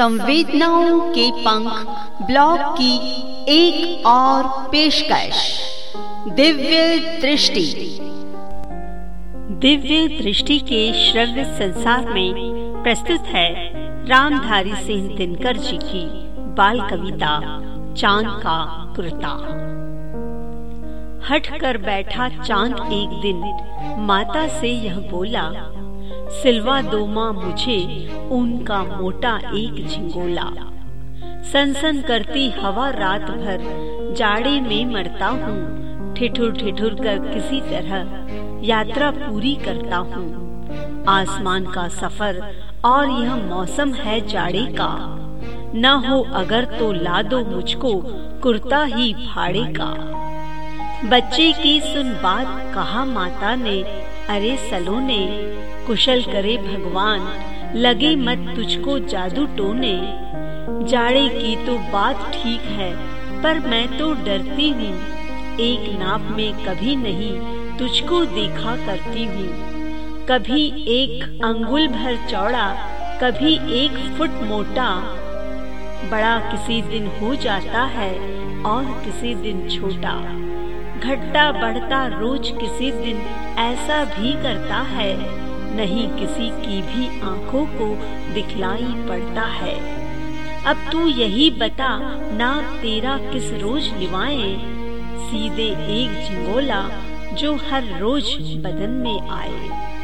संवेदनाओं के पंख ब्लॉग की एक और पेशकश, दिव्य दृष्टि। दिव्य दृष्टि के श्रव्य संसार में प्रस्तुत है रामधारी सिंह दिनकर जी की बाल कविता, चाँद का कुर्ता। हट कर बैठा चाँद एक दिन, माता से यह बोला सिलवा दो माँ मुझे, उनका मोटा एक झिंगोला। सनसन करती हवा रात भर, जाड़े में मरता हूँ, ठिठुर ठिठुर कर किसी तरह, यात्रा पूरी करता हूँ। आसमान का सफ़र और यह मौसम है जाड़े का। न हो अगर तो ला दो मुझको कुर्ता ही भाड़े का। बच्चे की सुन बात कहा माता ने अरे सलोने कुशल करे भगवान, लगे मत तुझको जादू टोने। जाड़े की तो बात ठीक है, पर मैं तो डरती हूँ। एक नाप में कभी नहीं तुझको देखा करती हूँ। कभी एक अंगुल भर चौड़ा, कभी एक फुट मोटा। बड़ा किसी दिन हो जाता है और किसी दिन छोटा। घटता बढ़ता रोज किसी दिन ऐसा भी करता है। नहीं किसी की भी आँखों को दिखलाई पड़ता है। अब तू यही बता ना तेरा किस रोज लिवाए? सीधे एक झिंगोला जो हर रोज बदन में आए।